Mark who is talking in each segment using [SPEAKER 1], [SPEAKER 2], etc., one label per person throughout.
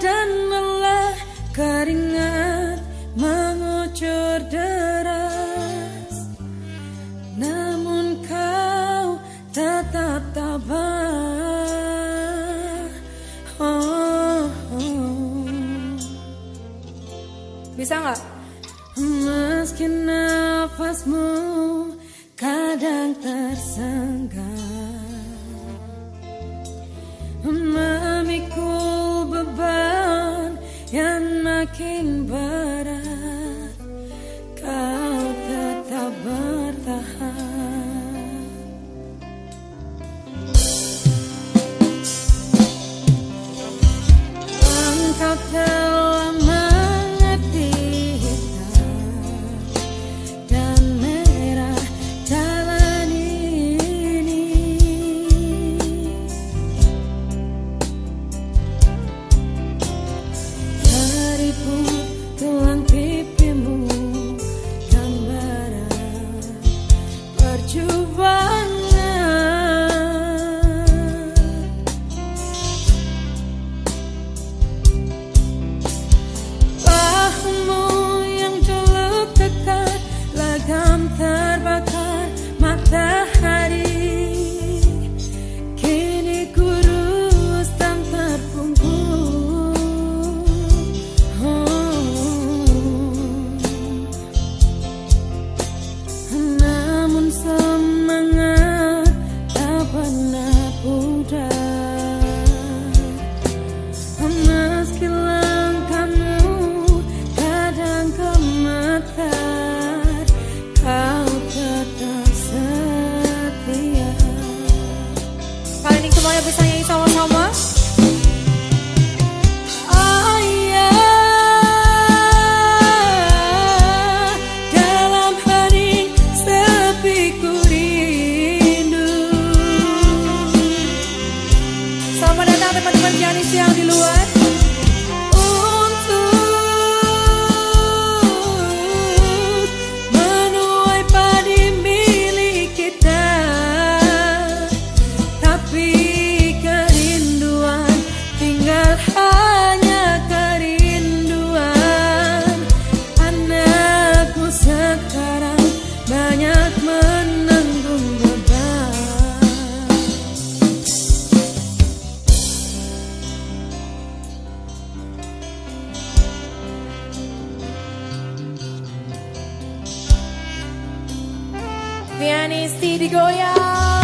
[SPEAKER 1] dan lelah keringat mengucur deras Namun kau tetap tabah oh, oh.
[SPEAKER 2] Bisa nggak?
[SPEAKER 1] Meski nafasmu kadang tersenggak makin baik Mariana e Luan.
[SPEAKER 2] pianisti di Goya.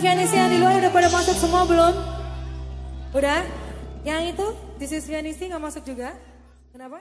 [SPEAKER 2] pianis yang di luar
[SPEAKER 1] udah pada masuk semua belum?
[SPEAKER 2] Udah? Yang itu, this is pianisi nggak masuk juga? Kenapa?